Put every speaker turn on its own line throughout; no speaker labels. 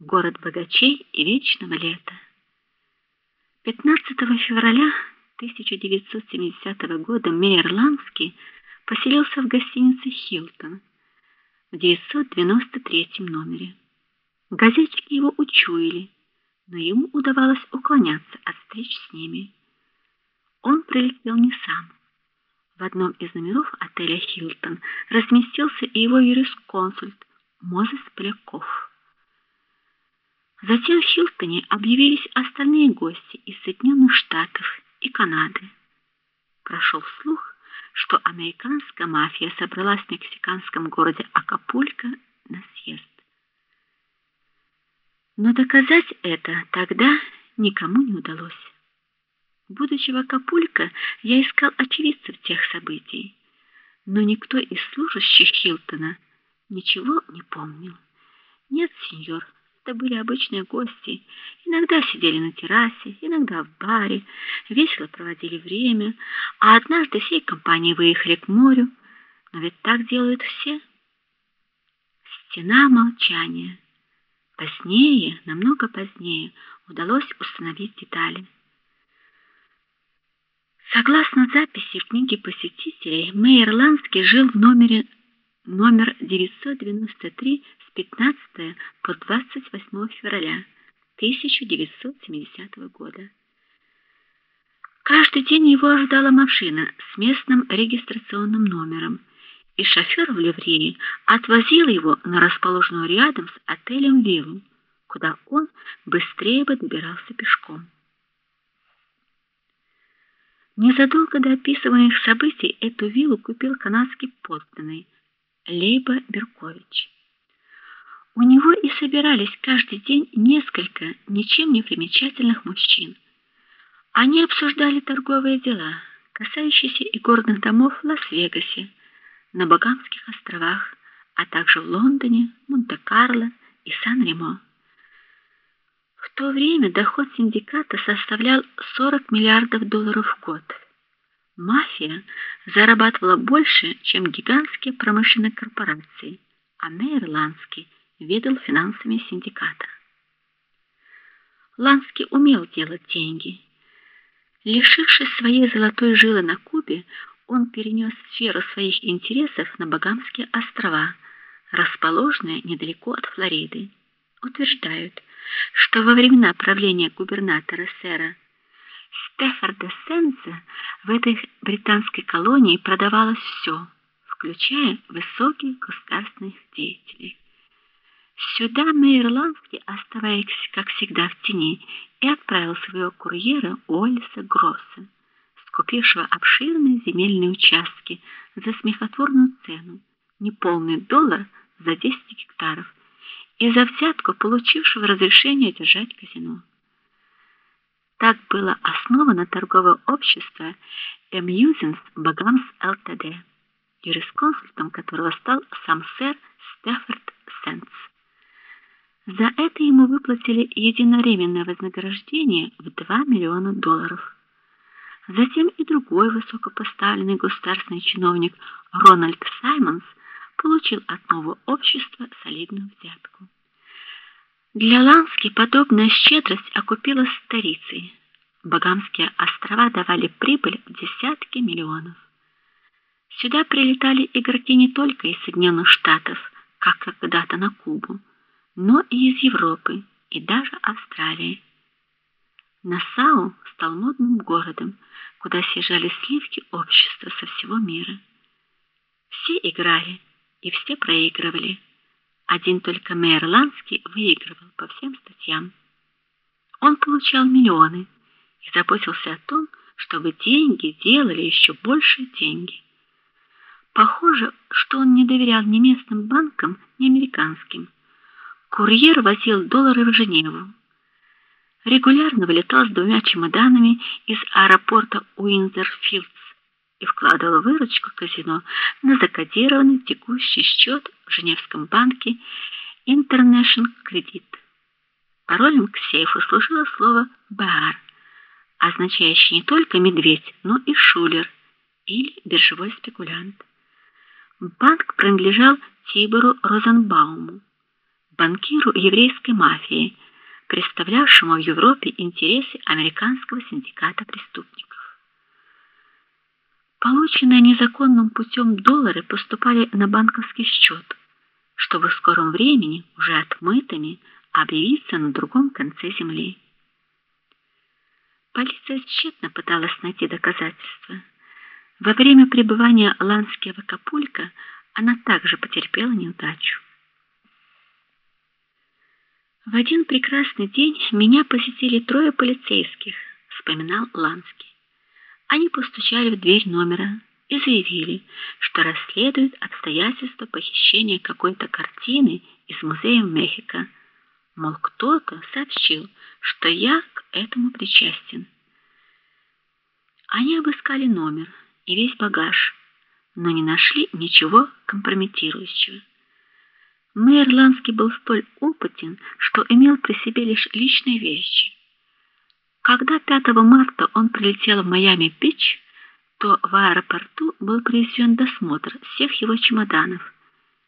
город богачей и вечного лета. 15 февраля 1970 года Мейер Ланский поселился в гостинице Хилтон в 993 номере. Газетчики его учуяли, но ему удавалось уклоняться от встреч с ними. Он прилетел не сам. В одном из номеров отеля Хилтон разместился и его юрисконсульт Мозес Поляков. Затем в Хилтоне объявились остальные гости из Соединенных Штатов и Канады. Прошел слух, что американская мафия собралась в мексиканском городе Акапулько на съезд. Но доказать это тогда никому не удалось. Будучи в Акапулько, я искал очевидцев тех событий, но никто из служащих Хилтона ничего не помнил. Нет, сеньор, это были обычные гости. Иногда сидели на террасе, иногда в баре, весело проводили время, а однажды всей компанией выехали к морю. Но ведь так делают все. Стена молчания. Позднее, намного позднее, удалось установить детали. Согласно записи в книге посетителей, Мейер Ланский жил в номере номер 993 с 15 по 28 февраля 1970 года. Каждый день его ожидала машина с местным регистрационным номером, и шофер в ливрее отвозил его на расположенную рядом с отелем виллу, куда он быстрее бы добирался пешком. Незадолго до описываемых событий эту виллу купил канадский подданный Лейба Беркович. У него и собирались каждый день несколько ничем не примечательных мужчин. Они обсуждали торговые дела, касающиеся и горных домов в Лас-Вегасе, на Багамских островах, а также в Лондоне, Монте-Карло и Сан-Ремо. В то время доход синдиката составлял 40 миллиардов долларов в год. Мафия зарабатывала больше, чем гигантские промышленные корпорации, а Мейер Ланский ведал финансами синдиката. Ланский умел делать деньги. Лишившись своей золотой жилы на Кубе, он перенес сферу своих интересов на Багамские острова, расположенные недалеко от Флориды. Утверждают, что во времена правления губернатора сэра Стефорда Сенса в этой британской колонии продавалось все, включая высоких государственных деятелей. Сюда Мейерландский, оставаясь, как всегда, в тени, и отправил своего курьера Уоллеса Гросса, скупившего обширные земельные участки за смехотворную цену, неполный доллар за 10 гектаров, и за взятку получившего разрешение держать казино. Так было основано торговое общество Amusements Bagams Ltd, юрисконсультом которого стал сам сэр Стефорд Сенс. За это ему выплатили единовременное вознаграждение в 2 миллиона долларов. Затем и другой высокопоставленный государственный чиновник Рональд Саймонс получил от нового общества солидную взятку. Для Лански подобная щедрость окупилась старицей. Багамские острова давали прибыль в десятки миллионов. Сюда прилетали игроки не только из Соединенных Штатов, как когда-то на Кубу, но и из Европы и даже Австралии. Нассау стал модным городом, куда съезжали сливки общества со всего мира. Все играли, и все проигрывали. Один только мэр Ланский выигрывал по всем статьям. Он получал миллионы и заботился о том, чтобы деньги делали еще больше деньги. Похоже, что он не доверял ни местным банкам, ни американским. Курьер возил доллары в Женеву. Регулярно вылетал с двумя чемоданами из аэропорта Уинзор-Филдс и вкладывал выручку казино на закодированный текущий счет в Женевском банке International Credit. Паролем к сейфу служило слово бар, означающее не только медведь, но и шулер или биржевой спекулянт. Банк принадлежал Тибору Розенбауму. банкиру еврейской мафии, представлявшему в Европе интересы американского синдиката преступников. Полученные незаконным путем доллары поступали на банковский счет, чтобы в скором времени уже отмытыми объявиться на другом конце земли. Полиция тщетно пыталась найти доказательства. Во время пребывания Лански в Акапулько она также потерпела неудачу. В один прекрасный день меня посетили трое полицейских, вспоминал Ланский. Они постучали в дверь номера и заявили, что расследуют обстоятельства похищения какой-то картины из музея в Мехико. Мол, кто-то сообщил, что я к этому причастен. Они обыскали номер и весь багаж, но не нашли ничего компрометирующего. Мэр Ланский был столь опытен, что имел при себе лишь личные вещи. Когда 5 марта он прилетел в Майами-Бич, то в аэропорту был произведен досмотр всех его чемоданов.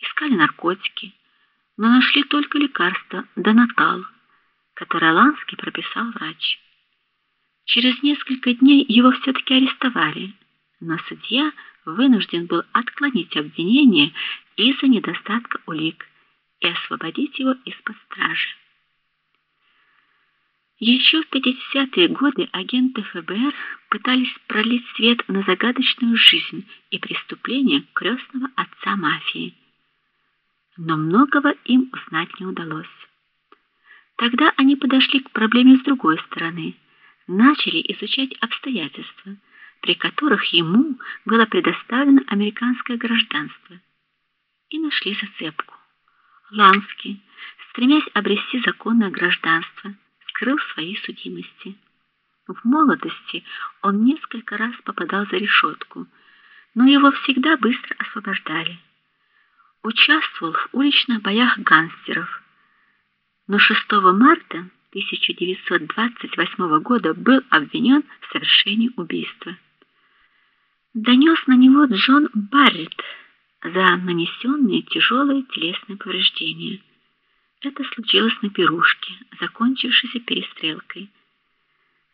Искали наркотики, но нашли только лекарство Донатал, которое Ланский прописал врач. Через несколько дней его все таки арестовали, но судья вынужден был отклонить обвинение из-за недостатка улик и освободить его из-под стражи. Еще в 50-е годы агенты ФБР пытались пролить свет на загадочную жизнь и преступления крестного отца мафии. Но многого им узнать не удалось. Тогда они подошли к проблеме с другой стороны, начали изучать обстоятельства, при которых ему было предоставлено американское гражданство, и нашли зацепку. Ланский, стремясь обрести законное гражданство, скрыл свои судимости. В молодости он несколько раз попадал за решетку, но его всегда быстро освобождали. Участвовал в уличных боях гангстеров. Но 6 марта 1928 года был обвинен в совершении убийства. Донес на него Джон Барретт за нанесенные тяжелые телесные повреждения. Это случилось на пирушке, закончившейся перестрелкой.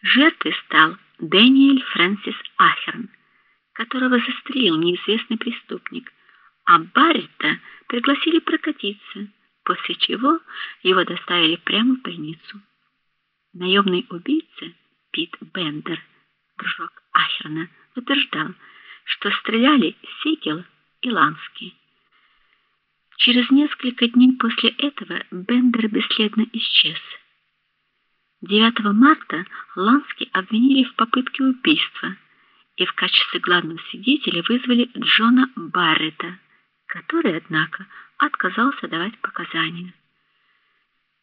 Жертвой стал Дэниэль Фрэнсис Ахерн, которого застрелил неизвестный преступник, а Барретта пригласили прокатиться, после чего его доставили прямо в больницу. Наемный убийца Пит Бендер, дружок Ахерна, утверждал, что стреляли Сигел и Ланский. Через несколько дней после этого Бендер бесследно исчез. 9 марта Ланский обвинили в попытке убийства и в качестве главного свидетеля вызвали Джона Баррета, который, однако, отказался давать показания.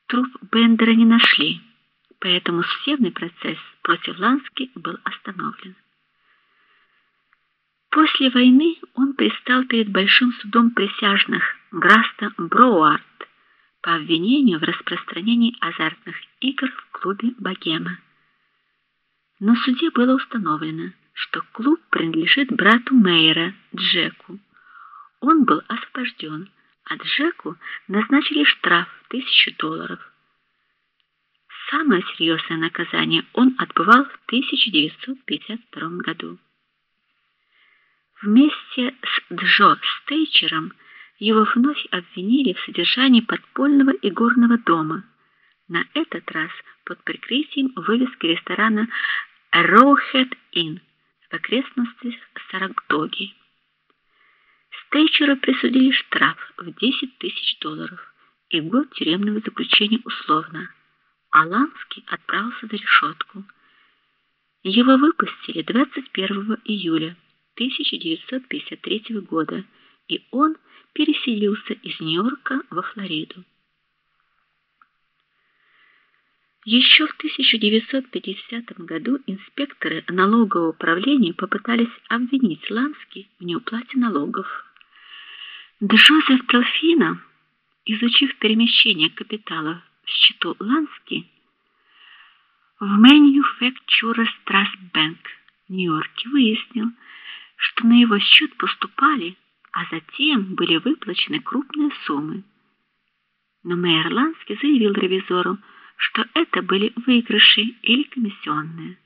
Труп Бендера не нашли, поэтому судебный процесс против Лански был остановлен. После войны он предстал перед большим судом присяжных Граста Броуард по обвинению в распространении азартных игр в клубе Богема. В суде было установлено, что клуб принадлежит брату Мейера, Джеку. Он был освобожден, а Джеку назначили штраф в тысячу долларов. Самое серьезное наказание он отбывал в 1952 году. Вместе с Джо Стейчером его вновь обвинили в содержании подпольного игорного дома. На этот раз под прикрытием вывески ресторана Rowhead Inn в окрестностях Сарагдоги. Стейчеру присудили штраф в 10 тысяч долларов и год тюремного заключения условно. А Ланский отправился за решетку. Его выпустили 21 июля 1953 года, и он переселился из Нью-Йорка во Флориду. Еще в 1950 году инспекторы налогового управления попытались обвинить Лански в неуплате налогов. Джозеф Телфино, изучив перемещение капитала в счету Лански в Manufacturers Trust Bank в Нью-Йорке, выяснил, что на его счет поступали, а затем были выплачены крупные суммы. Но мэр Ланский заявил ревизору, что это были выигрыши или комиссионные.